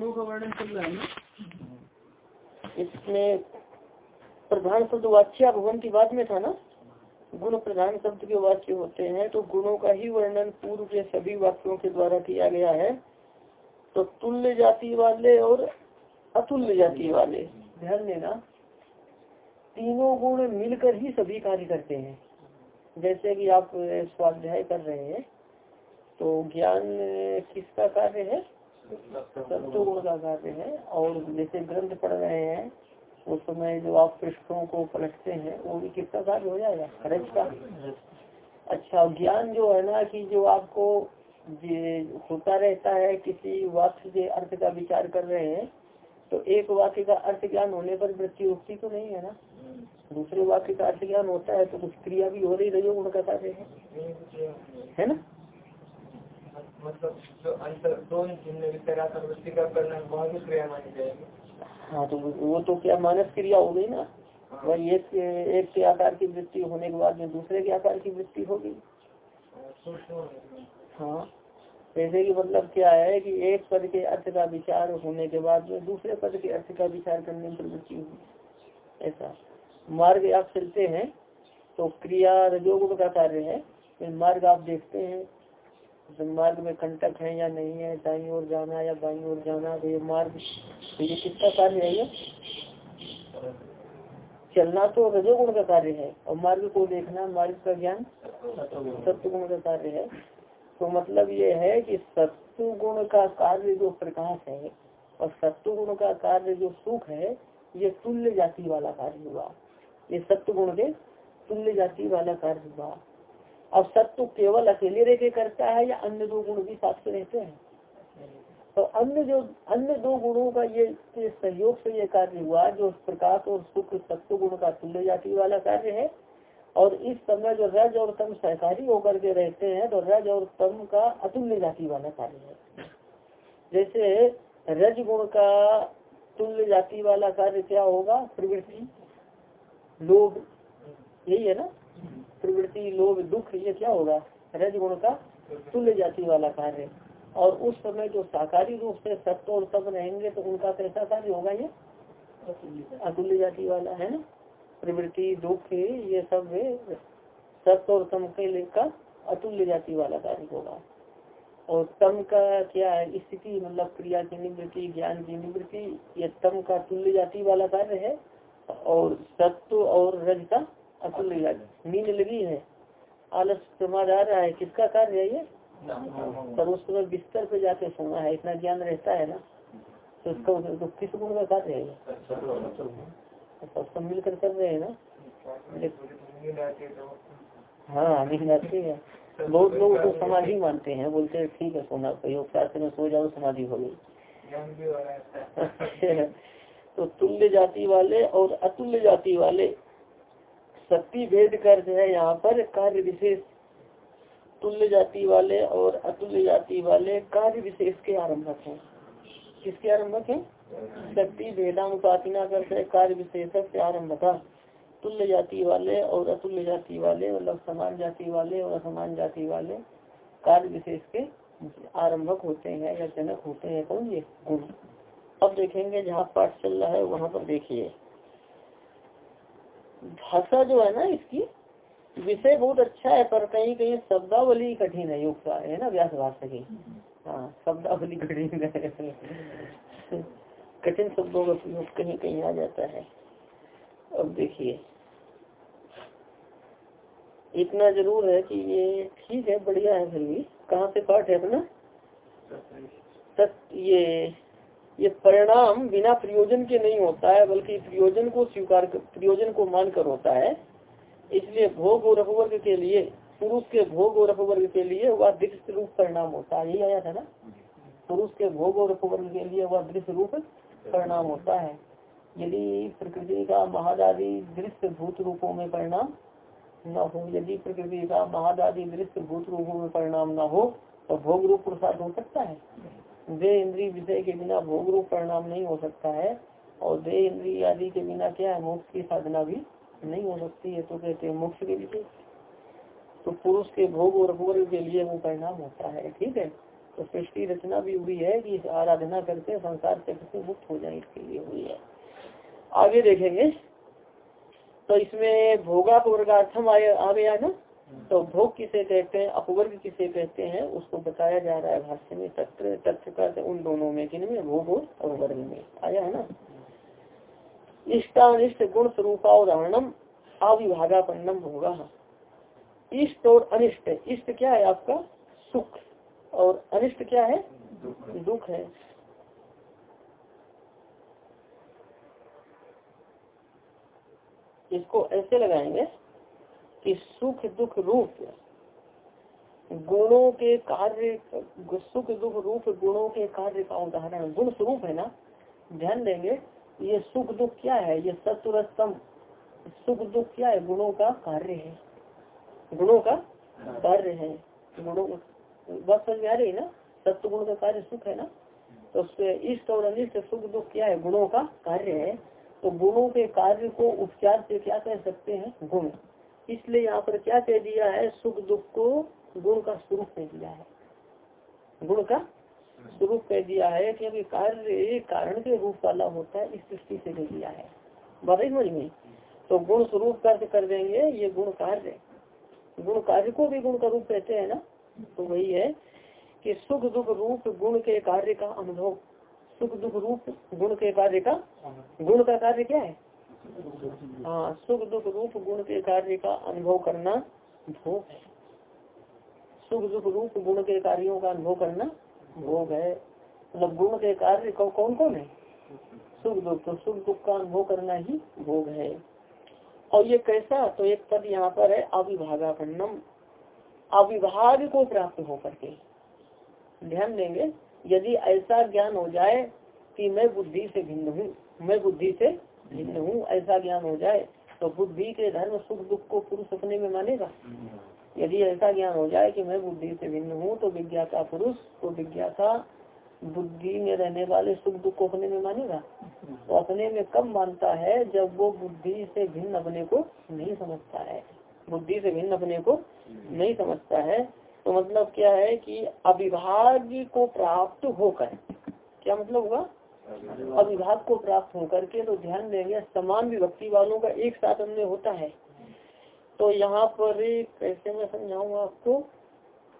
गुणों का वर्णन चल रहा है ना? इसमें प्रधान शब्द वाच्य भवन की बात में था ना? गुण प्रधान शब्द के वाक्य होते हैं तो गुणों का ही वर्णन पूर्व के सभी वाक्यों के द्वारा किया गया है। तो तुल्य जाति वाले और अतुल्य जाति वाले, ध्यान देना, तीनों गुण मिलकर ही सभी कार्य करते हैं। जैसे कि आप स्वाध्याय कर रहे हैं तो ज्ञान किसका कार्य है? सत्व गुण का कार्य है और जैसे ग्रंथ पढ़ रहे हैं, उस समय जो आप पृष्ठों को पलटते हैं, वो भी किसका कार्य हो जाएगा? रज का? अच्छा ज्ञान जो है ना कि जो आपको होता रहता है, किसी वाक्य के अर्थ का विचार कर रहे हैं तो एक वाक्य का अर्थ ज्ञान होने पर वृत्ति तो नहीं है ना? दूसरे वाक्य का अर्थ ज्ञान होता है तो कुछ क्रिया भी हो रही रही का कार्य है। है ना? मतलब जो अंतर दो वृत्ति का करना वह भी क्रिया मानी जाएगी। हाँ तो वो तो क्या मानस क्रिया हो गई ना? वही एक एक के आकार की वृत्ति होने के बाद में दूसरे के आकार की वृत्ति होगी। हाँ। जैसे कि मतलब क्या है कि एक पद के अर्थ का विचार होने के बाद में दूसरे पद के अर्थ का विचार करने में प्रवृत्ति होगी। ऐसा। मार्ग आप चलते हैं तो क्रिया रजोगुण का कार्य है। मार्ग आप देखते हैं मार्ग में कंटक है या नहीं है, दाई ओर जाना या बाई ओर जाना तो ये मार्ग तो ये किसका कार्य है ये? चलना तो रजोगुण का कार्य है, और मार्ग को देखना, मार्ग का ज्ञान सत्य गुण का कार्य है। तो मतलब ये है कि सत्य गुण का कार्य जो प्रकाश है, और सत्य गुण का कार्य जो सुख है, ये तुल्य जाति वाला कार्य हुआ। ये सत्य गुण के तुल्य जाति वाला कार्य हुआ। अब सत्य केवल अकेले रह के करता है या अन्य दो गुण भी साथ में रहते हैं? तो अन्य जो, अन्य दो गुणों का ये सहयोग से ये कार्य हुआ, जो प्रकाश और सुख सत्व गुण का तुल्य जाति वाला कार्य है, और इस समय जो रज और तम सहकारी होकर के रहते हैं तो रज और तम का अतुल्य जाति वाला कार्य है। जैसे रज गुण का तुल्य जाति वाला कार्य क्या होगा? प्रवृत्ति, लोभ, यही है ना? प्रवृत्ति लोभ, दुख, ये क्या होगा? रज गुण का तुल्य जाति वाला कार्य। और उस समय जो साकारी रूप से सत्य और तप रहेंगे तो उनका कैसा कार्य होगा ये? अतुल्य जाति वाला, है ना? प्रवृत्ति दुख, ये सब सत्य और तम के का अतुल्य जाति वाला कार्य होगा। और तम का क्या है? स्थिति मतलब क्रिया की निवृत्ति, ज्ञान की निवृत्ति, ये तम का तुल्य जाति वाला कार्य है। और सत्व और रज का जाति। नींद लगी है। आलस प्रमाद आ रहा है। किसका कार्य है ये? पर उस समय बिस्तर पे जाके सोना है। इतना ज्ञान रहता है ना तो उसका तो किस गुण का कार्य है सब सब मिलकर कर रहे हैं ना। हाँ नींद आती है। बहुत लोग तो समाधि मानते हैं। बोलते हैं, ठीक है, सोना योग शास्त्र में सो जाओ, समाधि हो गई। तो तुल्य जाति वाले और अतुल्य जाति वाले शक्ति भेद कर जो है यहाँ पर कार्य विशेष तुल्य जाति वाले और अतुल्य जाति वाले कार्य विशेष के आरंभक हैं। किसके आरंभक हैं? शक्ति भेदानुपातिना करते कार्य विशेष से था तुल्य जाति वाले और अतुल्य जाति वाले मतलब समान जाति वाले और असमान जाति वाले कार्य विशेष के आरंभक होते हैं या जनक होते हैं। कौन ये? गुण। अब देखेंगे जहाँ पाठ चल रहा है, वहाँ पर देखिए। भाषा जो है ना इसकी विषय बहुत अच्छा है पर कहीं कहीं शब्दावली कठिन है योग का है ना व्यास भाषा की। हाँ शब्दावली कठिन है। कठिन शब्दों का प्रयोग कहीं कहीं आ जाता है। अब देखिए। इतना ज़रूर है कि ये ठीक है बढ़िया है फिर भी। कहाँ से पाठ है अपना? ये ये परिणाम बिना प्रयोजन के नहीं होता है, बल्कि प्रयोजन को स्वीकार प्रयोजन को मानकर होता है। इसलिए भोग और अपवर्ग के लिए, पुरुष के भोग और अपवर्ग के लिए वह दृश्य रूप परिणाम होता है। यही आया था ना? पुरुष के भोग और अपवर्ग के लिए वह दृश्य रूप परिणाम होता है। यदि प्रकृति का महादादी दृश्य भूत रूपों में परिणाम न हो, यदि प्रकृति का महादादी दृश्य भूत रूपों में परिणाम न हो तो भोग रूप पुरुषार्थ हो सकता है। दे इंद्रिय विषय के बिना भोग रूप परिणाम नहीं हो सकता है, और दे इंद्रिय आदि के बिना क्या है? मोक्ष की साधना भी नहीं हो सकती है तो कहते हैं मोक्ष के लिए तो पुरुष के भोग और भोग के लिए वो परिणाम होता है, ठीक है? तो सृष्टि रचना भी हुई है कि आराधना करके संसार से से मुक्त हो जाए इसके लिए हुई है। आगे देखेंगे। तो इसमें भोगा वर्गार्थम आ गया ना? तो भोग किसे कहते हैं, अपवर्ग किसे कहते हैं, उसको बताया जा रहा है भाष्य में तत्व तथ्य का उन दोनों में, किन में? भोग और अपवर्ग में। आया है ना? इष्टानिष्ट गुण स्वरूपा उदाहरणम अविभागापन्नम होगा इष्ट और अनिष्ट। इष्ट क्या है आपका? सुख। और अनिष्ट क्या है? दुख है। इसको ऐसे लगाएँगे। कि सुख दुख रूप गुणों के कार्य, सुख दुख रूप गुणों के कार्य का उदाहरण, गुण स्वरूप है ना? ध्यान देंगे, ये सुख दुख क्या है? ये सत्वरस्तम सुख दुख क्या है? गुणों का कार्य है। गुणों का कार्य है। गुणों बस समझ आ रही है ना? सत्य गुण का कार्य सुख है ना? तो इष्ट और अनिष्ट सुख दुख क्या है? गुणों का कार्य है। तो गुणों के कार्य को उपचार से क्या कह सकते हैं? गुण। इसलिए यहाँ पर क्या कह दिया है? सुख, दुख को गुण का स्वरूप कह दिया है। गुण का स्वरूप कह दिया है क्योंकि कार्य कारण के रूप वाला होता है, इस दृष्टि से कह दिया है। बात समझ में? तो गुण स्वरूप कार्य कर देंगे, ये गुण कार्य। गुण कार्य को भी गुण का रूप कहते हैं ना? तो वही है कि सुख, दुख रूप गुण के कार्य का अनुभव। सुख, दुख रूप गुण के कार्य का? गुण का कार्य क्या है? हाँ सुख दुख रूप गुण के कार्य का अनुभव करना भोग है। सुख दुख रूप गुण के कार्यों का अनुभव करना भोग है। मतलब गुण के कार्य कौन कौन है? सुख दुख तो सुख दुख का अनुभव करना ही भोग है। और ये कैसा? तो एक पद यहाँ पर है, अविभागापन्नम। अविभाग को प्राप्त हो करके ध्यान देंगे, यदि ऐसा ज्ञान हो जाए कि मैं बुद्धि से भिन्न हूँ, मैं बुद्धि से भिन्न हूँ, ऐसा ज्ञान हो जाए तो बुद्धि के धर्म सुख दुख को पुरुष अपने में मानेगा। यदि ऐसा ज्ञान हो जाए कि मैं बुद्धि से भिन्न हूँ तो विज्ञाता पुरुष तो विज्ञाता बुद्धि में रहने वाले सुख दुख को अपने में मानेगा। तो अपने में कब मानता है? जब वो बुद्धि से भिन्न अपने को नहीं समझता है। बुद्धि से भिन्न अपने को नहीं समझता है। तो मतलब क्या है कि अविभाग को प्राप्त होकर, क्या मतलब हुआ? अविभाग को प्राप्त होकर के तो ध्यान देंगे, समान विभक्ति वालों का एक साथ अन्य होता है। तो यहाँ पर कैसे मैं समझाऊँगा आपको,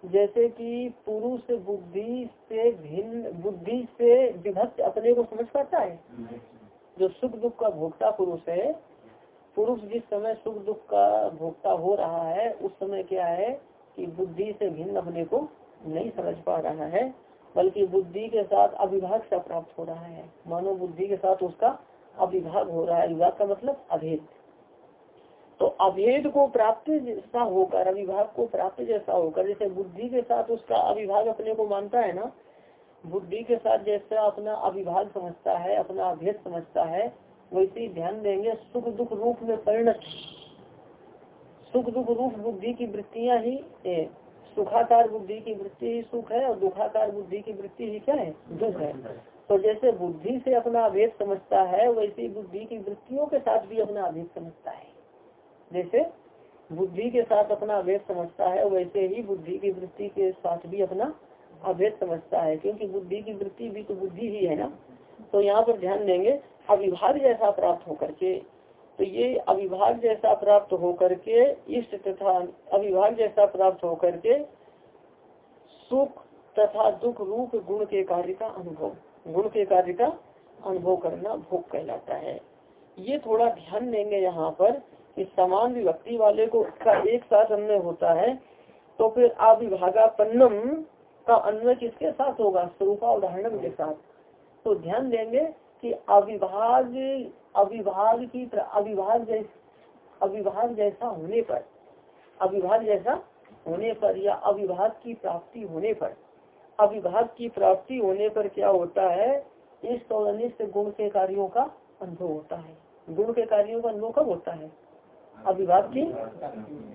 जैसे कि पुरुष बुद्धि से भिन्न, बुद्धि से विभक्त अपने को समझ पाता है? जो सुख दुख का भोक्ता पुरुष है, पुरुष जिस समय सुख दुख का भोक्ता हो रहा है, उस समय क्या है कि बुद्धि से भिन्न अपने को नहीं समझ पा रहा है। बल्कि बुद्धि के साथ अविभाग सा प्राप्त हो रहा है। मानो बुद्धि के साथ उसका अविभाग हो रहा है। विभाग का मतलब अभेद। तो अभेद को प्राप्त जैसा होकर, अविभाग को प्राप्त जैसा होकर, जैसे बुद्धि के साथ उसका अविभाग अपने को मानता है ना, बुद्धि के साथ जैसा अपना अविभाग समझता है, अपना अभेद समझता है, वैसे ही ध्यान देंगे, सुख दुख रूप में परिणत। सुख दुख रूप बुद्धि की वृत्तियाँ ही। सुखाकार बुद्धि की वृत्ति ही सुख है और दुखाकार बुद्धि की वृत्ति ही क्या है? दुख है। तो जैसे बुद्धि से अपना अभेद समझता है, वैसे बुद्धि की वृत्तियों के साथ भी अपना अभेद समझता है। जैसे बुद्धि के साथ अपना अभेद समझता है, वैसे ही बुद्धि की वृत्ति के साथ भी अपना अभेद समझता है। क्योंकि बुद्धि की वृत्ति भी तो बुद्धि ही है ना। तो यहाँ पर ध्यान देंगे अविभाग जैसा प्राप्त होकर के तो ये अविभाग जैसा प्राप्त होकर के, इष्ट तथा अविभाग जैसा प्राप्त होकर के सुख तथा दुख रूप गुण के कार्य का अनुभव, गुण के कार्य का अनुभव करना भोग कहलाता है। ये थोड़ा ध्यान देंगे यहाँ पर कि समान विभक्ति वाले को का एक साथ अन्वय होता है तो फिर अविभागापन्नम का अन्वय किसके साथ होगा? स्वरूपा उदाहरण के साथ। तो ध्यान देंगे कि अविभाग अविभाग की अविभाग जैसा अविभाग जैसा होने पर अविभाग जैसा होने पर या अविभाग की प्राप्ति होने पर अविभाग की प्राप्ति होने पर क्या होता है? इस और अनिष्ट गुण के कार्यों का अनुभव होता है। गुण के कार्यों का अनुभव कब होता है? अविभाग की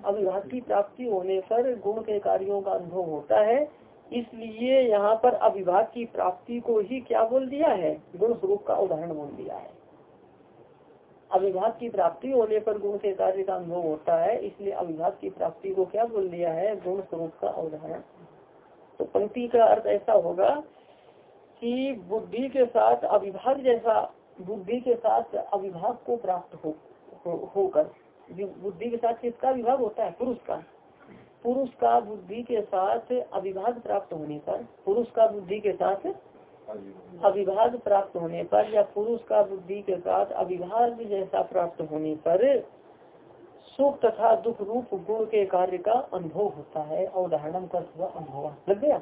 अविभाग की प्राप्ति होने पर गुण के कार्यों का अनुभव होता है। इसलिए यहाँ पर अविभाग की प्राप्ति को ही क्या बोल दिया है? गुण स्वरूप का उदाहरण बोल दिया है। अविभाग की प्राप्ति होने पर गुण से कार्य का अनुभव होता है, इसलिए अविभाग की प्राप्ति को क्या बोल दिया है? गुण स्वरूप का उदाहरण। तो पंक्ति का अर्थ ऐसा होगा कि बुद्धि के साथ अविभाग जैसा, बुद्धि के साथ अविभाग को प्राप्त हो, होकर, बुद्धि के साथ किसका विभाग होता है? पुरुष का। पुरुष का बुद्धि के साथ अविभाग प्राप्त होने पर, पुरुष का बुद्धि के साथ अविभाग प्राप्त होने पर या पुरुष का बुद्धि के साथ अविभाग जैसा प्राप्त होने पर सुख तथा दुख रूप गुण के कार्य का अनुभव होता है। और उदाहरण कर हुआ अनुभव लग गया।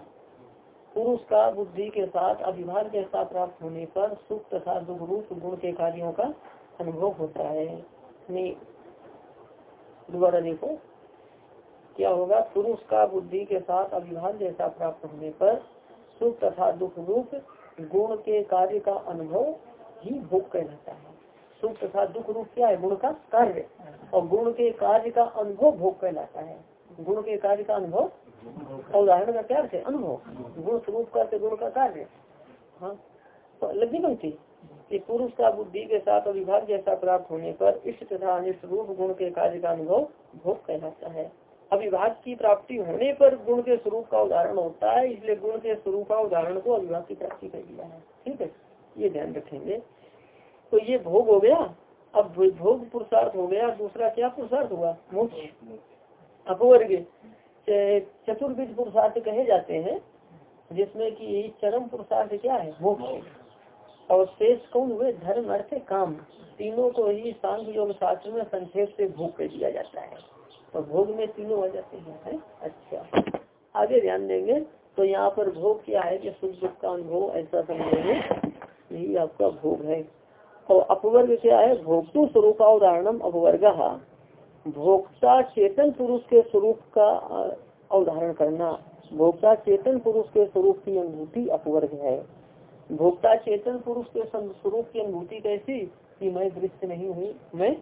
पुरुष का बुद्धि के साथ अभिभाग जैसा प्राप्त होने पर सुख तथा दुख रूप गुण के कार्यों का अनुभव होता है। दोबारा देखो। क्या होगा? पुरुष का बुद्धि के साथ अभिभाग जैसा प्राप्त होने पर सुख तथा दुख रूप गुण के कार्य का अनुभव ही भोग कहलाता है। सुख तथा दुख रूप क्या है? गुण का कार्य। और गुण के कार्य का अनुभव भोग कहलाता है। गुण के कार्य का अनुभव? उदाहरण का क्या है? अनुभव। गुण स्वरूप का गुण का कार्य। हाँ। तो लगी बनती कि पुरुष का बुद्धि के साथ अभिभाग जैसा प्राप्त होने पर इष्ट तथा अनिष्ट रूप गुण के कार्य का अनुभव भोग कहलाता है। अभिभाग की प्राप्ति होने पर गुण के स्वरूप का उदाहरण होता है, इसलिए गुण के स्वरूप का उदाहरण को अभिभाग की प्राप्ति कर दिया है। ठीक है? ये ध्यान रखेंगे। तो ये भोग हो गया। अब भोग पुरुषार्थ हो गया। दूसरा क्या पुरुषार्थ हुआ? मोक्ष। अपवर्ग चतुर्विध पुरुषार्थ कहे जाते हैं, जिसमें कि चरम पुरुषार्थ क्या है? मोक्ष। और शेष कौन हुए? धर्म, अर्थ, काम। तीनों को ही सांख्य योग शास्त्र में संक्षेप से भोग कर दिया जाता है। तो भोग में तीनों आ जाते हैं, है? अच्छा। आगे ध्यान देंगे। तो यहाँ पर भोग क्या है कि सुख दुख का अनुभव ऐसा समझेंगे यही आपका भोग है। और अपवर्ग क्या है भोक्तु स्वरूप का उदाहरणम अपवर्ग। भोक्ता चेतन पुरुष के स्वरूप का अवधारण करना। भोक्ता चेतन पुरुष के स्वरूप की अनुभूति अपवर्ग है। भोक्ता चेतन पुरुष के स्वरूप की अनुभूति कैसी? कि मैं दृश्य नहीं हूँ, मैं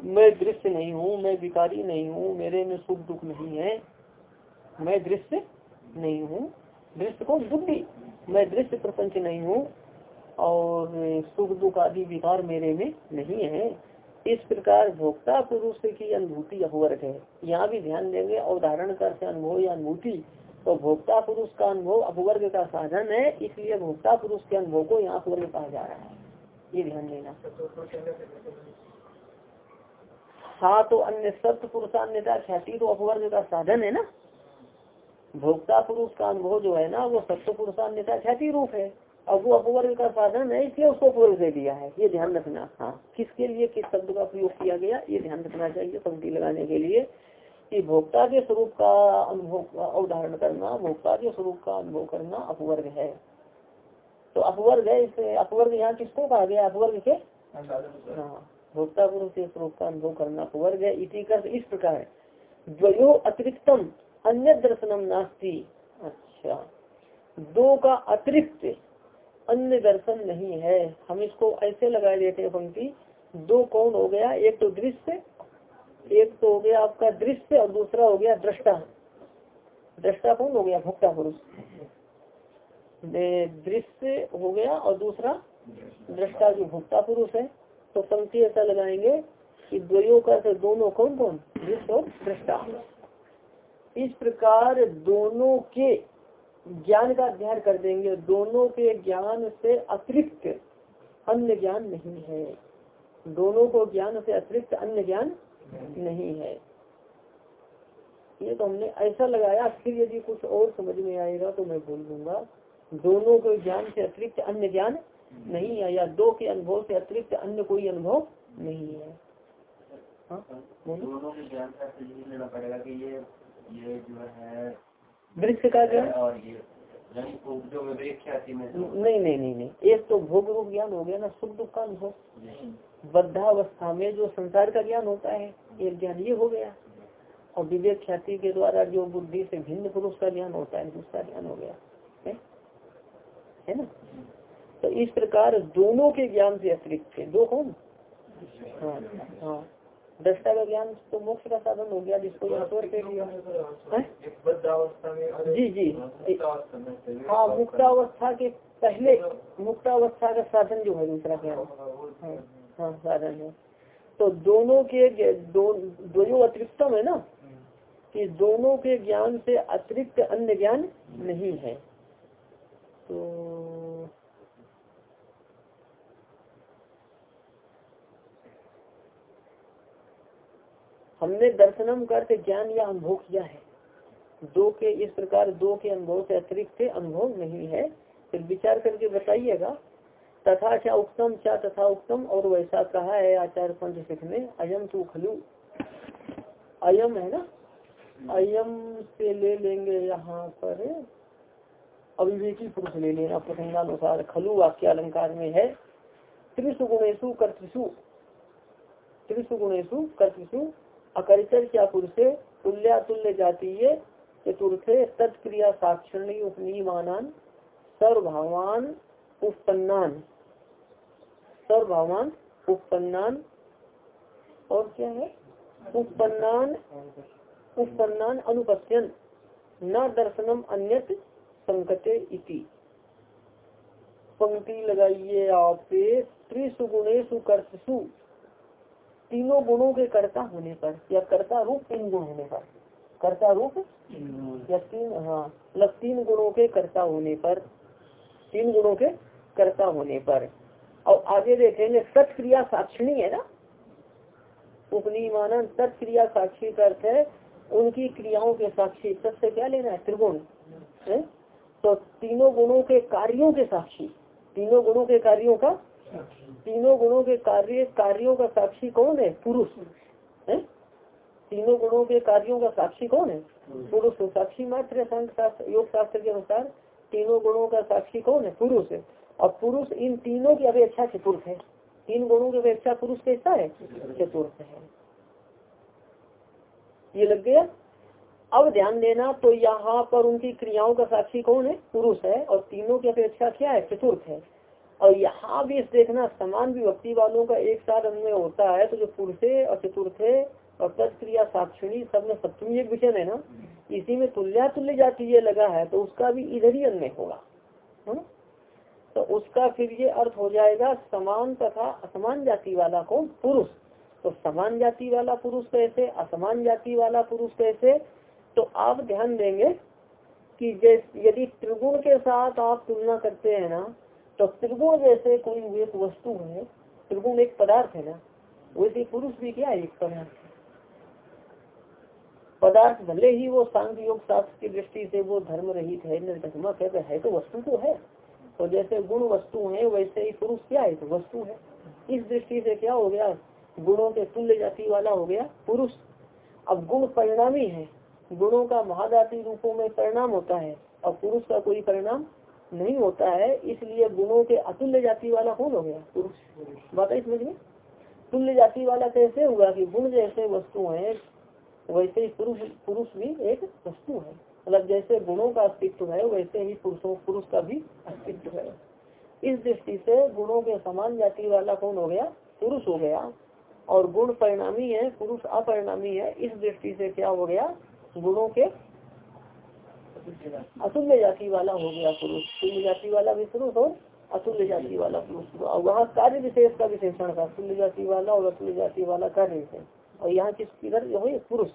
मैं दृश्य नहीं हूँ, मैं विकारी नहीं हूँ, मेरे में सुख दुख नहीं है। मैं दृश्य नहीं हूँ। दृश्य को बुद्धि। मैं दृश्य प्रपंच नहीं हूँ और सुख दुख आदि विकार मेरे में नहीं है। इस प्रकार भोक्ता पुरुष की अनुभूति अपवर्ग है। यहाँ भी ध्यान देंगे, अवधारण कर अनुभव या अनुभूति। तो भोक्ता पुरुष का अनुभव अपवर्ग का साधन है, इसलिए भोक्ता पुरुष के अनुभव को यहाँ अपवर्ग कहा जा रहा है। ये ध्यान देना। हाँ तो अन्य सत्य पुरुषान्यता ख्याति तो अपवर्ग का साधन है ना? भोक्ता पुरुष का अनुभव जो है ना वो सत्य पुरुषान्यता ख्याति रूप है अब वो अपवर्ग का साधन है इसलिए उसको अपवर्ग दे दिया है। ये ध्यान रखना। हाँ किसके लिए किस शब्द का प्रयोग किया गया ये ध्यान रखना चाहिए पंक्ति लगाने के लिए। कि भोक्ता के स्वरूप का अनुभव अवधारण करना भोक्ता के स्वरूप का अनुभव करना अपवर्ग है। तो अपवर्ग है इसे अपवर्ग यहाँ किसको कहा गया अपवर्ग के? हाँ। भोक्ता पुरुष के स्वरूप का अनुभव करना अपवर्ग है इसी का इस प्रकार द्वयो अतिरिक्तम, अन्य दर्शनम नास्ती। अच्छा। दो का अतिरिक्त, अन्य दर्शन नहीं है। हम इसको ऐसे लगा देते हैं पंक्ति। दो कौन हो गया? एक तो दृश्य, एक तो हो गया आपका दृश्य और दूसरा हो गया दृष्टा। दृष्टा कौन हो गया? भुक्ता पुरुष दृश्य हो गया और दूसरा दृष्टा जो भुक्ता पुरुष है। तो पंक्ति ऐसा लगाएँगे कि द्वयों का से दोनों कौन कौन दृश्य और दृष्टा। इस प्रकार दोनों के ज्ञान का अध्ययन कर देंगे। दोनों के ज्ञान से अतिरिक्त अन्य ज्ञान नहीं है। दोनों को ज्ञान से अतिरिक्त अन्य ज्ञान नहीं है। ये तो हमने ऐसा लगाया, फिर यदि कुछ और समझ में आएगा तो मैं बोल दूँगा, दोनों को ज्ञान से अतिरिक्त अन्य ज्ञान नहीं है या दो के अनुभव से अतिरिक्त अन्य कोई अनुभव नहीं है। हाँ? है वृक्ष का ज्ञान नहीं नहीं नहीं नहीं। एक तो भोग रूप ज्ञान हो गया ना सुख दुख का अनुभव। बद्धावस्था में जो संसार का ज्ञान होता है एक ज्ञान ये हो गया। और विवेक ख्याति के द्वारा जो बुद्धि से भिन्न पुरुष का ज्ञान होता है दूसरा ज्ञान हो गया। है, है ना? तो इस प्रकार दोनों के ज्ञान से अतिरिक्त थे। दो कौन? हाँ हाँ। दृष्टा का ज्ञान तो मोक्ष का साधन हो गया जिसको जी जी। हाँ मुक्तावस्था के पहले मुक्तावस्था का साधन जो है दूसरा ज्ञान हाँ, हाँ साधन है। तो दोनों के दो दोनों अतिरिक्तम है ना? कि दोनों के ज्ञान से अतिरिक्त अन्य ज्ञान नहीं है। तो हमने दर्शनम करके ज्ञान या अनुभव किया है। दो के, इस प्रकार दो के अनुभव से अतिरिक्त अनुभव नहीं है। फिर विचार करके बताइएगा। तथा क्या उत्तम क्या तथा उत्तम और वैसा कहा है आचार्य पंच सिख में, अयम तू खलु। अयम है ना? अयम से ले लेंगे यहाँ पर। अविवेकी पुरुष ले लेना प्रसंगानुसार खलु वाक्य अलंकार में है। त्रिशु गुणेशु कर्तृषु त्रिशु गुणेशु कर्तृषु अकरिचर क्या पुरुषे? तुल्या तुल्य जातीय चतुर्थे तत्क्रिया साक्षरणी उपनीयमानान, सर्वभावान उपन्नान सर्वभावान उपन्नान और क्या है? उपन्नान उपन्नान अनुपत्यन न दर्शनम अन्यत संकटे इति। पंक्ति लगाइए आप त्रिशु गुणेशु कर्तसु तीनों गुणों के कर्ता होने पर या कर्ता रूप तीन गुण होने पर। कर्ता रूप? या तीन हाँ मतलब तीन गुणों के कर्ता होने पर तीन गुणों के कर्ता होने पर। और आगे देखेंगे सत क्रिया साक्षिणी है ना? उपनिमान सत्क्रिया साक्षी का अर्थ है उनकी क्रियाओं के साक्षी। सत्य क्या लेना है? त्रिगुण। तो तीनों गुणों के कार्यों के साक्षी। तीनों गुणों के कार्यों का तीनों गुणों के कार्य, कार्यों का साक्षी कौन है? पुरुष। है? तीनों गुणों के कार्यों का साक्षी कौन है? पुरुष। साक्षी मात्र योग शास्त्र के अनुसार। तीनों गुणों का साक्षी कौन है? पुरुष और पुरुष इन तीनों की अपेक्षा चतुर्थ है। तीन गुणों की अपेक्षा पुरुष कैसा है? चतुर्थ है। ये लग गया? अब ध्यान देना तो यहाँ पर उनकी क्रियाओं का साक्षी कौन है? पुरुष है। और तीनों की अपेक्षा क्या है? चतुर्थ है। और यहाँ भी देखना, समान विभक्ति वालों का एक साथ अन्वय होता है तो जो पुरुषे और चतुर्थे और तत्क्रिया साक्षिणी सब में सप्तमी एक विषय है ना, इसी में तुल्या तुल्य जाति ये लगा है तो उसका भी इधर ही अन्य होगा तो उसका फिर ये अर्थ हो जाएगा, समान तथा असमान जाति वाला को पुरुष। तो समान जाति वाला पुरुष कैसे, असमान जाति वाला पुरुष कैसे? तो आप ध्यान देंगे कि जैसे यदि त्रिगुण के साथ आप तुलना करते हैं ना तो त्रिगुण जैसे कोई एक वस्तु है त्रिगुण एक पदार्थ है ना वैसे पुरुष भी क्या है एक पदार्थ पदार्थ भले ही वो सांग योग शास्त्र की दृष्टि से वो धर्म रहित है निर्धर्मक है, तो है तो वस्तु तो है। तो जैसे गुण वस्तु है वैसे ही पुरुष क्या है तो वस्तु है। इस दृष्टि से क्या हो गया गुणों के तुल्य जाति वाला हो गया पुरुष। अब गुण परिणामी है गुणों का महादाती रूपों में परिणाम होता है और पुरुष का कोई परिणाम नहीं होता है, इसलिए गुणों के अतुल्य जाति वाला कौन हो गया? पुरुष। बात है समझ तुल्य जाति वाला कैसे हुआ कि गुण जैसे वस्तु है, वैसे ही पुरुष पुरुष भी एक वस्तु है। मतलब जैसे गुणों का अस्तित्व है, वैसे ही पुरुषों, पुरुष का भी अस्तित्व है। इस दृष्टि से गुणों के समान जाति वाला कौन हो गया? पुरुष हो गया। और गुण परिणामी है, पुरुष अपरिणामी है। इस दृष्टि से क्या हो गया? गुणों के अतुल्य जाति वाला हो गया पुरुष। तुल्य जाति वाला भी पुरुष और अतुल्य जाति वाला पुरुष। और वहाँ कार्य विशेष का विशेषण था। तुल्य जाति वाला और अतुल्य जाति वाला कार्य विशेष। और यहाँ किस किधर जो पुरुष।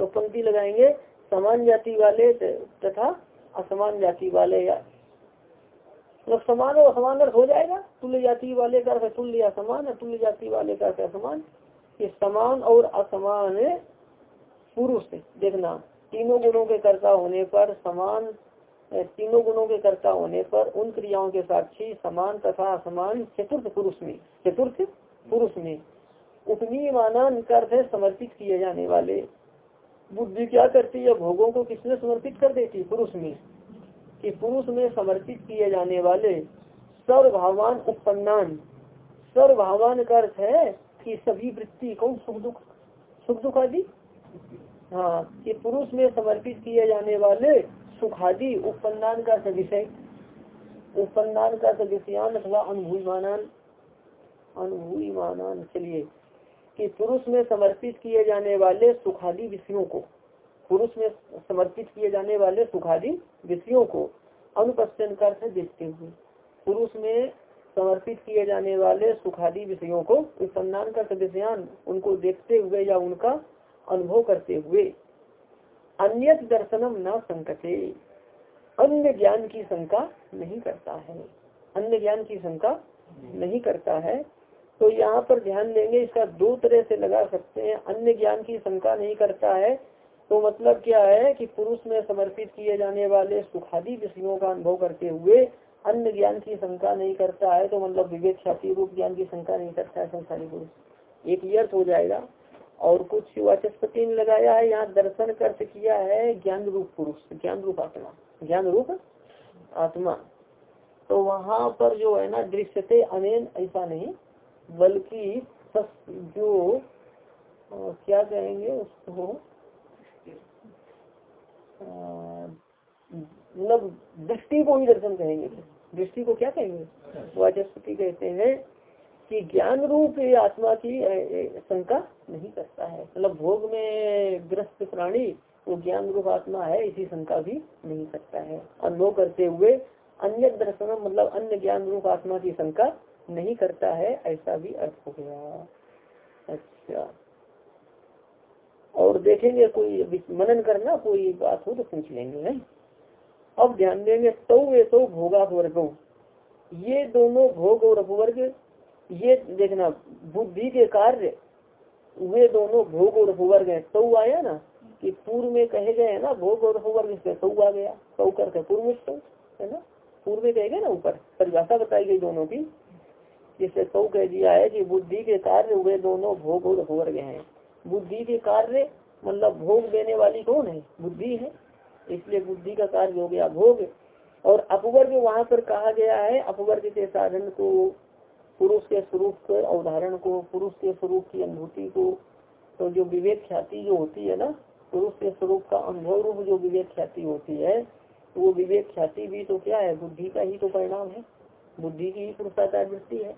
तो पंक्ति लगाएँगे। समान जाति वाले तथा असमान जाति वाले या मतलब समान और असमान अर्थ हो जाएगा। तुल्य जाति वाले का अर्थ तुल्य असमान तुल्य जाति वाले का अर्थ असमान। ये समान और असमान पुरुष देखना। तीनों गुणों के कर्ता होने पर समान तीनों गुणों के कर्ता होने पर उन क्रियाओं के साक्षी समान तथा असमान चतुर्थ पुरुष में, चतुर्थ पुरुष में उपनीयमानान अर्थ है समर्पित किए जाने वाले। बुद्धि क्या करती है? भोगों को किसने समर्पित कर देती? पुरुष में। कि पुरुष में समर्पित किए जाने वाले सर्वभावान उत्पन्नान। सर्वभावान का अर्थ है कि सभी वृत्ति कौन सुख दुख सुख दुख आदि हाँ कि पुरुष में समर्पित किए जाने वाले सुखादि उपन्नान का विषय उपन्नान का विषयान अथवा अनुभूयमानान अनुभूयमानान चलिए कि पुरुष में समर्पित किए जाने वाले सुखादि विषयों को, पुरुष में समर्पित किए जाने वाले सुखादि विषयों को अनुपस्थित कर से देखते हुए, पुरुष में समर्पित किए जाने वाले सुखादि विषयों को उपन्नान का विषयान उनको देखते हुए या उनका अनुभव करते हुए अन्य दर्शनम न संकटे। अन्य ज्ञान की शंका नहीं करता है। अन्य ज्ञान की शंका नहीं करता है। तो यहाँ पर ध्यान देंगे, इसका दो तरह से लगा सकते हैं। अन्य ज्ञान की शंका नहीं करता है तो मतलब क्या है कि पुरुष में समर्पित किए जाने वाले सुखादि विषयों का अनुभव करते हुए अन्य ज्ञान की शंका नहीं करता है तो मतलब विवेक ख्याति रूप ज्ञान की शंका नहीं करता है संसारी पुरुष। एक अर्थ हो जाएगा। और कुछ वाचस्पति ने लगाया है यहाँ दर्शन कर्त किया है ज्ञान रूप पुरुष ज्ञान रूप आत्मा ज्ञान रूप आत्मा। तो वहाँ पर जो है ना दृश्यते अनेन ऐसा नहीं, बल्कि जो क्या कहेंगे उसको? मतलब दृष्टि को ही दर्शन कहेंगे। दृष्टि को क्या कहेंगे? वाचस्पति कहते हैं कि ज्ञान रूप आत्मा की शंका नहीं करता है। मतलब भोग में ग्रस्त प्राणी, वो ज्ञान रूप आत्मा है, इसी शंका भी नहीं करता है। अनुभव करते हुए अन्य दर्शन मतलब अन्य ज्ञान रूप आत्मा की शंका नहीं करता है, ऐसा भी अर्थ हो गया। अच्छा। और देखेंगे कोई मनन करना, कोई बात हो तो पूछ लेंगे है अब ध्यान देंगे तो वे तो भोगा वर्गो ये दोनों भोग और अपवर्ग ये देखना, बुद्धि के कार्य, वे दोनों भोग और अपवर्ग है। तो आया ना कि पूर्व में कहे गए ना, भोग और अपवर्ग इसमें तो आ गया तो करके पूर्व तो है ना? पूर्व में कहे गए ना ऊपर, परिभाषा बताई गई दोनों की, जिससे तो कह दिया है कि बुद्धि के कार्य, वे दोनों भोग और अपवर्ग हैं। बुद्धि के कार्य मतलब भोग देने वाली कौन है? बुद्धि है। इसलिए बुद्धि का कार्य हो गया भोग। और अपवर्ग वहाँ पर कहा गया है, अपवर्ग के साधन को पुरुष के स्वरूप के अवधारण को, पुरुष के स्वरूप की अनुभूति को तो जो विवेक ख्याति जो होती है ना, पुरुष के स्वरूप का अनुभव रूप जो विवेक ख्याति होती है तो वो विवेक ख्याति भी तो क्या है, बुद्धि का ही तो परिणाम है। बुद्धि की ही पुरुषाकार वृत्ति है,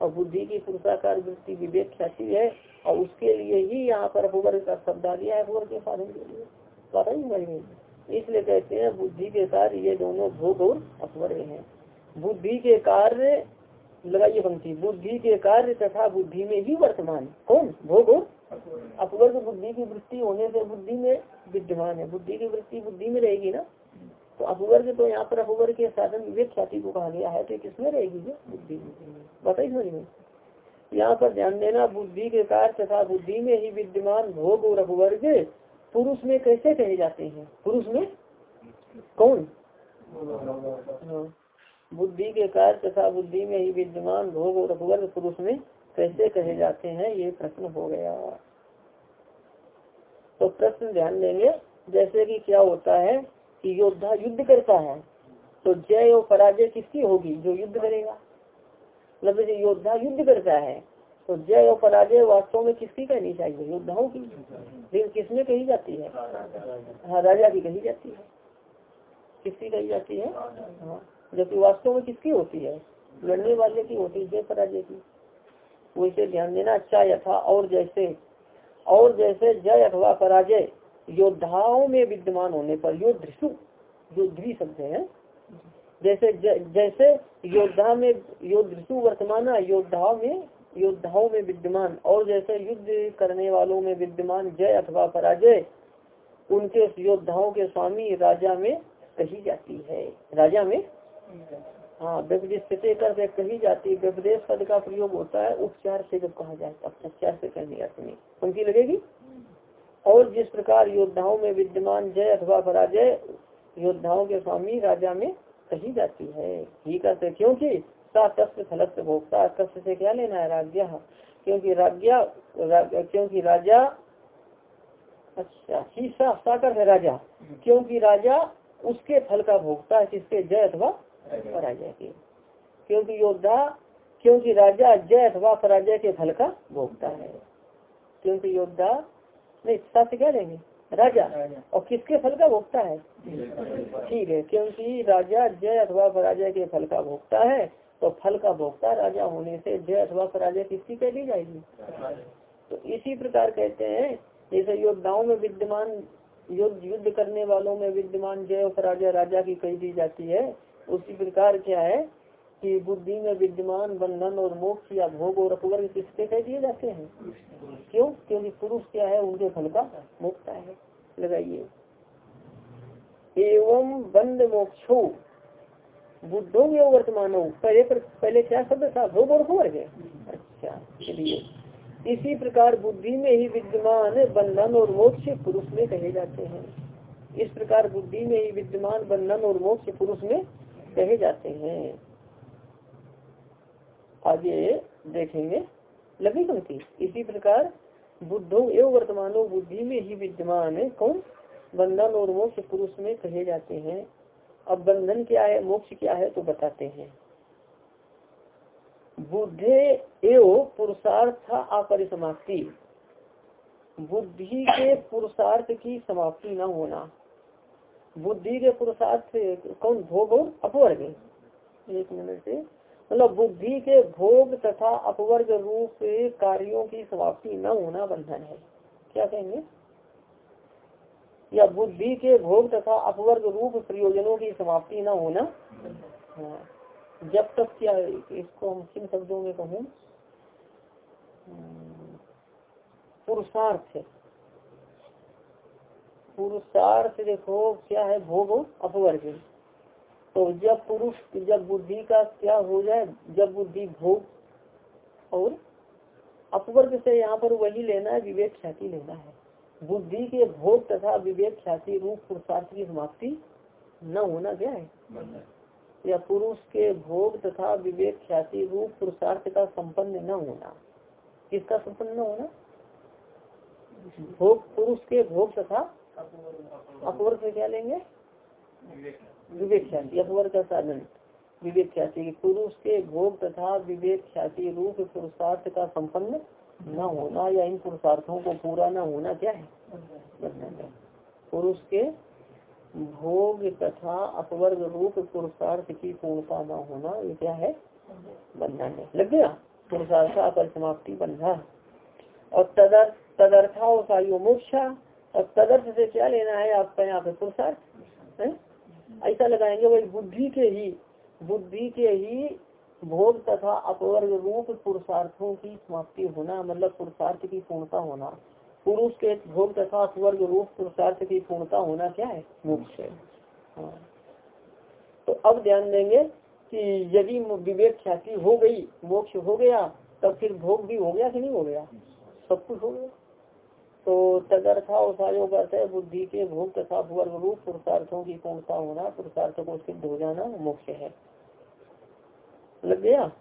और बुद्धि की पुरुषाकार वृत्ति विवेक ख्याति है, और उसके लिए ही यहाँ पर अपवर्ग का शब्द आ गया है, अपवर्ग के साधन के लिए। पता ही इसलिए कहते हैं, बुद्धि के कार्य ये दोनों भोग और अपवर्ग हैं। बुद्धि के कार्य लगाइए पंक्ति। बुद्धि के कार्य तथा बुद्धि में ही वर्तमान। कौन? भोग और अपवर्ग। बुद्धि की वृत्ति होने से बुद्धि में विद्यमान है। बुद्धि की वृत्ति बुद्धि में रहेगी ना? तो अपवर्ग तो यहाँ पर अपवर्ग के साधन विवेक ख्याति को कहा गया है तो किसमें रहेगी बुद्धि बताइए समझ में। यहाँ पर ध्यान देना, बुद्धि के कार्य तथा बुद्धि में ही विद्यमान भोग और अपवर्ग पुरुष में कैसे कहे जाते हैं? पुरुष में? कौन? हाँ बुद्धि के कार्य तथा बुद्धि में ही विद्यमान भोग और अपवर्ग पुरुष में कैसे कहे जाते हैं, ये प्रश्न हो गया। तो प्रश्न ध्यान देंगे जैसे कि क्या होता है कि योद्धा युद्ध करता है तो जय और पराजय किसकी होगी, जो युद्ध करेगा? मतलब योद्धा युद्ध करता है तो जय और पराजय वास्तव में किसकी कहनी चाहिए? योद्धाओं की। लेकिन किसमें कही जाती है? हाँ राजा की कही जाती है। किसकी कही जाती है? हाँ। जबकि वास्तव में किसकी होती है? लड़ने वाले की होती है, जय पराजय की। वैसे ध्यान देना अच्छा यथा और जैसे और जैसे जय अथवा पराजय, योद्धाओं में विद्यमान होने पर, योद्धु जो ध्री शब्द है। जैसे जैसे योद्धा में, योद्धु वर्तमान योद्धाओं में योद्धाओं में विद्यमान, और जैसे युद्ध करने वालों में विद्यमान जय अथवा पराजय, उनके योद्धाओं के स्वामी राजा में कही जाती है। राजा में हाँ व्यपदेश करके कही जाती है व्यपदेश पद का प्रयोग होता है उपचार से जब कहा जाए तब उपचार से कहने जाते पंक्ति लगेगी? और जिस प्रकार योद्धाओं में विद्यमान जय अथवा पराजय योद्धाओं के स्वामी राजा में कही जाती है ही कहते क्योंकि फलक भोक्ता कष्ट से क्या लेना है राज्य क्योंकि राज्ञा क्योंकि राजा अच्छा ही सा, साकर है राजा। क्योंकि राजा उसके फल का भोगता है किसके जय अथवा पराजय के क्योंकि योद्धा क्योंकि राजा जय अथवा पराजय के फल का भोगता है। क्योंकि योद्धा नहीं शास्त्र क्या लेंगे राजा। और किसके फल का भोगता है? ठीक है क्योंकि राजा जय अथवा पराजय के फल का भोगता है तो फल का भोगता राजा होने से जय अथवा पराजय किसकी कह दी जाएगी? तो इसी प्रकार कहते हैं जैसे योद्धाओं में विद्यमान युद्ध युद्ध करने वालों में विद्यमान जय और पराजय राजा की कही दी जाती है उसी प्रकार क्या है कि बुद्धि में विद्यमान बंधन और मोक्ष या भोग और अपवर्ग किसके कह दिए जाते हैं। क्यों? क्योंकि पुरुष क्या है उनके फल का मुक्ता है। लगाइए। एवं बंद मोक्षो। बुद्धो में वर्तमानो। पहले पर, पहले क्या शब्द था? भोग और वर्ग अच्छा चलिए। इसी प्रकार बुद्धि में ही विद्यमान बंधन और मोक्ष पुरुष में कहे जाते हैं। इस प्रकार बुद्धि में ही विद्यमान बंधन और मोक्ष पुरुष में कहे जाते हैं। आगे देखेंगे। लगी पंक्ति इसी प्रकार बुद्धो एवं वर्तमानो बुद्धि में ही विद्यमान है कौन? बंधन और मोक्ष पुरुष में कहे जाते हैं। अब बंधन क्या है, मोक्ष क्या है तो बताते हैं। बुद्धे एवं पुरुषार्थ अपरिसमाप्ति। बुद्धि के पुरुषार्थ की समाप्ति न होना। बुद्धि के पुरुषार्थ कौन भोग और अपवर्ग एक मिनट से। मतलब बुद्धि के भोग तथा अपवर्ग रूप कार्यों की समाप्ति न होना बंधन है। क्या कहेंगे? या बुद्धि के भोग तथा अपवर्ग रूप प्रयोजनों की समाप्ति न होना? हाँ। जब तक क्या इसको हम किन शब्दों में कहूँ? पुरुषार्थ पुरुषार्थ देखो क्या है भोग? अपवर्ग तो जब पुरुष जब बुद्धि का क्या हो जाए जब बुद्धि भोग और अपवर्ग से यहाँ पर वही लेना है विवेक ख्याति लेना है। बुद्धि के भोग तथा विवेक ख्याति रूप पुरुषार्थ की समाप्ति न होना क्या है? या पुरुष के भोग तथा विवेक ख्याति रूप पुरुषार्थ का संपन्न न होना। किसका संपन्न न होना? भोग पुरुष के भोग तथा अपवर्ग से क्या लेंगे? विवेक ख्याति। अपवर्ग का साधन। विवेक ख्याति पुरुष के भोग तथा विवेक ख्याति रूप पुरुषार्थ का संपन्न न होना या इन पुरुषार्थों को पूरा न होना क्या है? पुरुष के भोग तथा अपवर्ग रूप पुरुषार्थ की पूर्णता न होना, ये क्या है? बंधन है। लग गया? पुरुषार्थ पर समाप्ति बंधा और तदर्थ तदर्था मोक्षा और तदर्थ से क्या लेना है आपका यहाँ पे पुरुषार्थ ऐसा लगाएँगे वही बुद्धि के ही, बुद्धि के ही भोग तथा अपवर्ग रूप पुरुषार्थों की समाप्ति होना मतलब पुरुषार्थ की पूर्णता होना। पुरुष के भोग तथा अपवर्ग रूप पुरुषार्थ की पूर्णता होना क्या है? मोक्ष है। हाँ। तो अब ध्यान देंगे कि यदि विवेक ख्याति हो गई, मोक्ष हो गया, तब फिर भोग भी हो गया कि नहीं हो गया? सब कुछ हो गया। तो तदर्था उसायोग करते है बुद्धि के भोग तथा वर्ग रूप पुरुषार्थों की पूर्णता होना, पुरुषार्थ को सिद्ध हो जाना मोक्ष है। लग गया?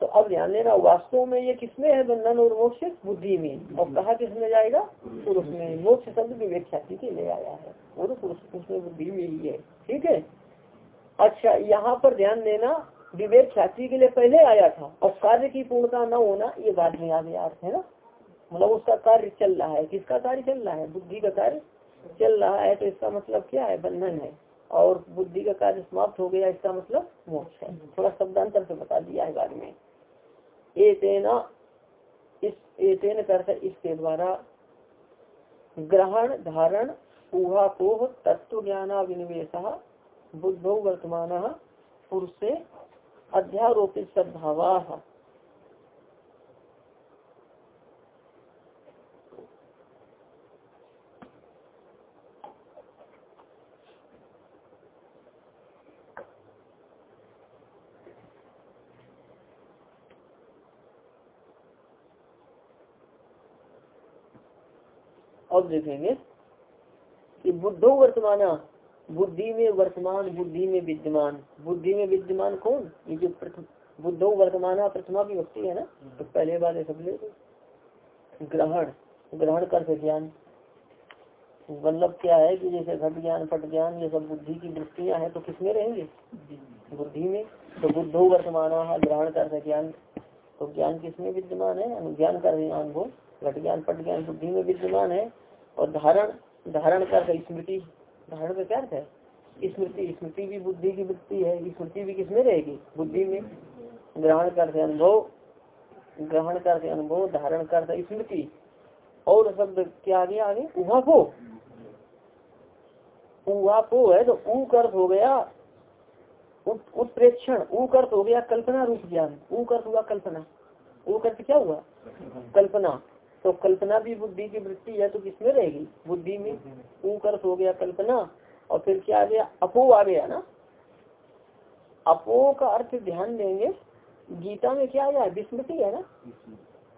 तो अब ध्यान देना, वास्तव में ये किसमें है बंधन और मोक्ष? बुद्धि में। और कहा किसमें जाएगा? पुरुष में। मोक्ष शब्द विवेक ख्याति के लिए आया है। और पुरुष उसमें बुद्धि में ही है। ठीक है? अच्छा यहाँ पर ध्यान देना, विवेक ख्याति के लिए पहले आया था। और कार्य की पूर्णता न होना, ये बाद में आ गया अर्थ है ना? मतलब उसका कार्य चल रहा है। किसका कार्य चल रहा है? बुद्धि का कार्य चल रहा है तो इसका मतलब क्या है? बंधन है। और बुद्धि का कार्य समाप्त हो गया, इसका मतलब मोक्ष है। थोड़ा शब्दांतर से बता दिया है बाद में। एतेना इस, एतेन इसके द्वारा ग्रहण, धारण ऊहापोह तत्व, ज्ञान, विनिवेश, बुद्धो, वर्तमान, पुरुष से अध्यारोपित सद्भावा अब देखेंगे कि बुद्धो वर्तमान बुद्धि में वर्तमान बुद्धि में विद्यमान। बुद्धि में विद्यमान कौन? ये जो बुद्धो वर्तमान प्रथमा की वक्ति है ना? तो पहले बात सब ले ग्रहण। ग्रहण कर ज्ञान। मतलब क्या है कि जैसे घट ज्ञान पट ज्ञान ये सब बुद्धि की दृष्टियाँ हैं तो किसमें रहेंगे? बुद्धि में। तो बुद्धो वर्तमान ग्रहण कर ज्ञान। तो ज्ञान किसमें विद्यमान है? अनुज्ञान कर अनुभव घट ज्ञान पट ज्ञान बुद्धि में विद्यमान है। और धारण धारण का स्मृति। धारण का क्या है? स्मृति स्मृति भी बुद्धि की वृत्ति है। स्मृति भी किसमें रहेगी? बुद्धि में। ग्रहण करते अनुभव। ग्रहण करते अनुभव, धारण करते स्मृति। और शब्द क्या आगे आगे उहा को उहा है तो ऊ कर्त हो गया उत्प्रेक्षण। ऊ कर्त हो गया कल्पना, रूप ज्ञान। ऊ कर्त हुआ कल्पना। ऊ कर्त क्या हुआ? कल्पना। तो कल्पना भी बुद्धि की वृत्ति है तो किसमें रहेगी? बुद्धि में। ऊकर हो गया कल्पना और फिर क्या आ गया? अपो आ गया ना। अपो का अर्थ ध्यान देंगे। गीता में क्या आया विस्मृति है ना?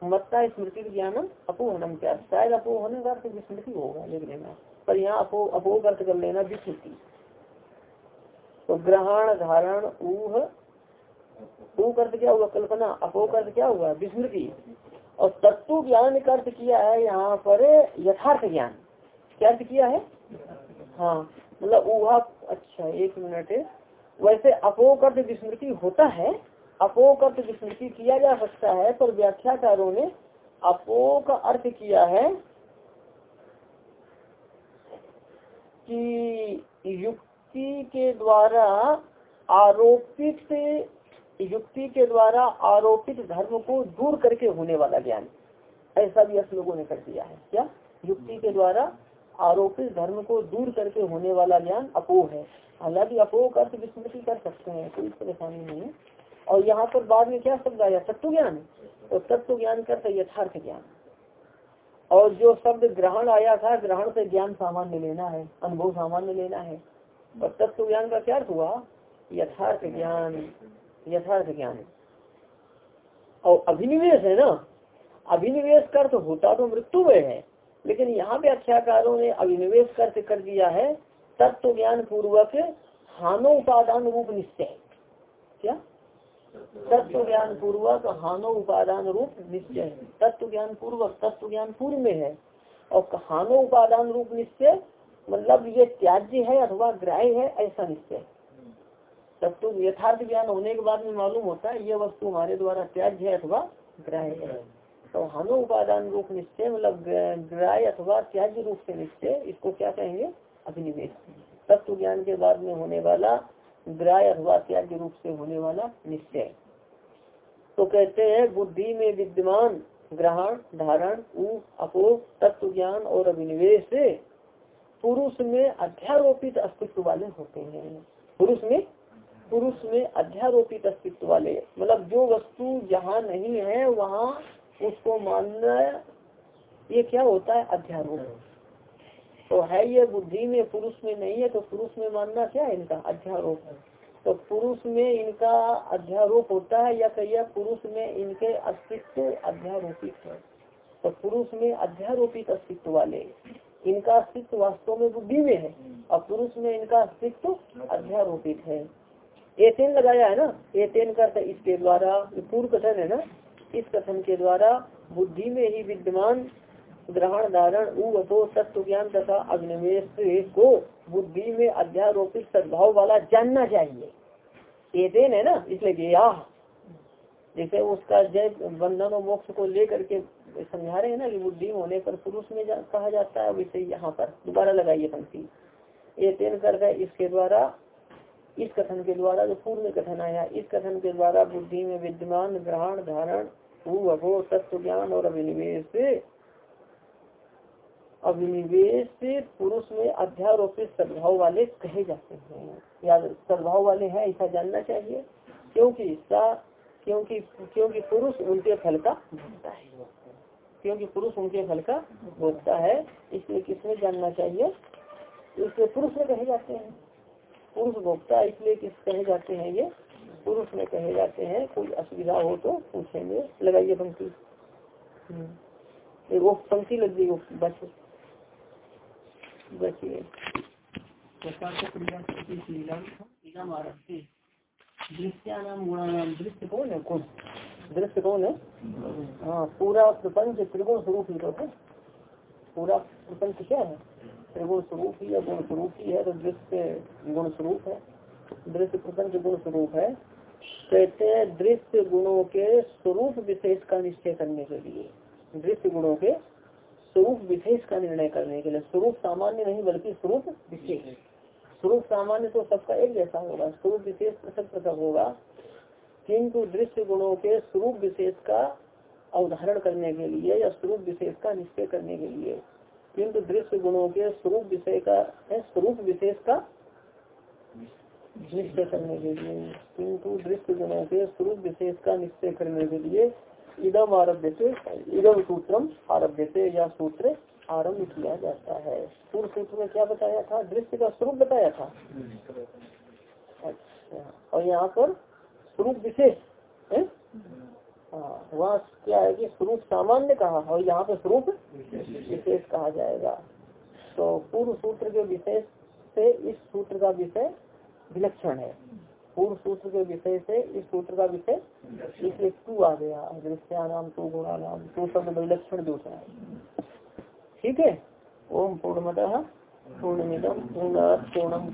मत्ता स्मृति ज्ञानम अपोहनम। क्या? शायद अपोहन का अर्थ विस्मृति होगा लिखने में। पर यहाँ अपो अपो अर्थ कर लेना विस्मृति। तो ग्रहण धारण ऊह। ऊ अर्थ क्या हुआ? कल्पना। अपो अर्थ क्या हुआ? विस्मृति। और तत्व ज्ञान का अर्थ किया है यहाँ पर यथार्थ ज्ञान। क्या अर्थ किया है? हाँ मतलब ऊहा अच्छा एक मिनट। वैसे अपोकर्त विस्मृति होता है अपोकर्त विस्मृति किया जा सकता है, पर व्याख्याकारों ने अपो का अर्थ किया है कि युक्ति के द्वारा आरोपित युक्ति के द्वारा आरोपित धर्म को दूर करके होने वाला ज्ञान। ऐसा भी अस लोगों ने कर दिया है। क्या? युक्ति के द्वारा आरोपित धर्म को दूर करके होने वाला ज्ञान अपोह है। हालाँकि अपोह का अर्थ विस्मृति कर सकते हैं, कोई परेशानी नहीं है। और यहाँ पर बाद में क्या शब्द आया तत्व ज्ञान। तो तत्व ज्ञान करते यथार्थ ज्ञान। और जो शब्द ग्रहण आया था, ग्रहण से ज्ञान सामान्य लेना है, अनुभव सामान्य लेना है। और तत्व ज्ञान का क्या अर्थ हुआ? यथार्थ ज्ञान। यथार्थ ज्ञान और अभिनिवेश है ना? अभिनिवेश कर तो होता तो मृत्यु में है, लेकिन यहाँ पे व्याख्याकारों ने अभिनिवेश कर कर दिया है तत्व ज्ञान पूर्वक हानो उपादान रूप निश्चय। क्या? तत्व ज्ञान पूर्वक हानो उपादान रूप निश्चय तत्व ज्ञान पूर्वक तत्व ज्ञान पूर्व में है। और हानो उपादान रूप निश्चय मतलब ये त्याज्य है अथवा ग्राह्य है, ऐसा निश्चय तत्व यथार्थ ज्ञान होने के बाद में मालूम होता है, ये वस्तु हमारे द्वारा त्याज्य है अथवा ग्राह्य है। तो हानो उपादान रूप निश्चय मतलब ग्राह्य अथवा त्याज्य रूप से निश्चय, इसको क्या कहेंगे? अभिनिवेश। तत्व ज्ञान के बाद में होने वाला ग्राह्य अथवा त्याग रूप से होने वाला निश्चय। तो कहते हैं, बुद्धि में विद्यमान ग्रहण, धारण अपो तत्व ज्ञान और अभिनिवेश पुरुष में अध्यारोपित अस्तित्व वाले होते हैं। पुरुष में पुरुष में अध्यारोपित अस्तित्व वाले। मतलब जो वस्तु जहाँ नहीं है, वहाँ उसको मानना ये क्या होता है? अध्यारोप। तो है ये बुद्धि में, पुरुष में नहीं है तो पुरुष में मानना क्या है इनका? अध्यारोप। तो पुरुष में इनका अध्यारोप होता है, या कहिए पुरुष में इनके अस्तित्व अध्यारोपित है। तो पुरुष में अध्यारोपित अस्तित्व वाले, इनका अस्तित्व वास्तव में बुद्धि में है, और पुरुष में इनका अस्तित्व अध्यारोपित है। एतेन लगाया है ना? एतेन का इसके द्वारा पूर्व कथन है ना? इस कथन के द्वारा बुद्धि में ही विद्यमान ग्रहण धारण उतो तत्व ज्ञान तथा अग्निवेश को बुद्धि में अध्यारोपित सद्भाव वाला जानना चाहिए। एतेन है ना? इसलिए या जैसे उसका जय बंधन और मोक्ष को लेकर के समझा रहे हैं ना कि बुद्धि होने पर पुरुष में जा, कहा जाता है वैसे यहाँ पर। दोबारा लगाइए पंक्ति। एतेन कर इसके द्वारा इस कथन के द्वारा, जो पूर्व कथन आया, इस कथन के द्वारा बुद्धि में विद्यमान ग्रहण धारण तत्व ज्ञान और अभिनिवेश अभिनिवेश पुरुष में अध्यारोपित सद्भाव वाले कहे जाते हैं। या सद्भाव वाले हैं, ऐसा जानना चाहिए। क्योंकि सा क्योंकि क्योंकि पुरुष उनके फल का भोगता है। क्योंकि पुरुष उनके फल का भोगता है, इसलिए किसमें जानना चाहिए? इसलिए पुरुष में कहे जाते हैं। पुरुष भोगता इसलिए किस कहे जाते हैं ये, पुरुष में कहे जाते हैं, कोई असुविधा हो तो पूछेंगे। लगाइए पंक्ति। वो पंक्ति लग गई बस। बचिए। दृश्या कौन है? है, पूरा प्रपंच त्रिगुण स्वरूप पूरा प्रपंच क्या है? त्रिगुण स्वरूप ही या गुण स्वरूप ही है तो दृश्य गुण स्वरूप है। दृश्य प्रपंच गुण स्वरूप है। कहते हैं दृश्य गुणों के स्वरूप विशेष का निश्चय करने के लिए। दृश्य गुणों के स्वरूप विशेष का निर्णय करने के लिए। स्वरूप सामान्य नहीं, बल्कि स्वरूप विशेष। स्वरूप सामान्य तो सबका एक जैसा होगा। स्वरूप विशेष पृथक पृथक होगा। किंतु दृश्य गुणों के स्वरूप विशेष का अवधारण करने के लिए या स्वरूप विशेष का निश्चय करने के लिए किंतु दृश्य गुणों के स्वरूप विषय का स्वरूप विशेष का निश्चय करने के लिए। किंतु दृश्य गुणों के स्वरूप विशेष का निश्चय करने के लिए इदम आरभ्य से, इदम सूत्रम आरभ्य से या सूत्र आरंभ किया जाता है। पूर्व सूत्र में क्या बताया था? दृश्य का स्वरूप बताया था। अच्छा। और यहाँ पर स्वरूप विशेष वहाँ क्या है कि स्वरूप सामान्य कहा और यहाँ पे स्वरूप विशेष कहा जाएगा। तो पूर्व सूत्र के विषय से इस सूत्र का विषय विलक्षण है। पूर्व सूत्र के विषय से इस सूत्र का विषय इसलिए तू आ गया। दृश्या नाम तू गुणा नाम तू शब्द विलक्षण दूसरा है। ठीक है? ओम पूर्णमद पूर्णमिदम पूर्णा पूर्णम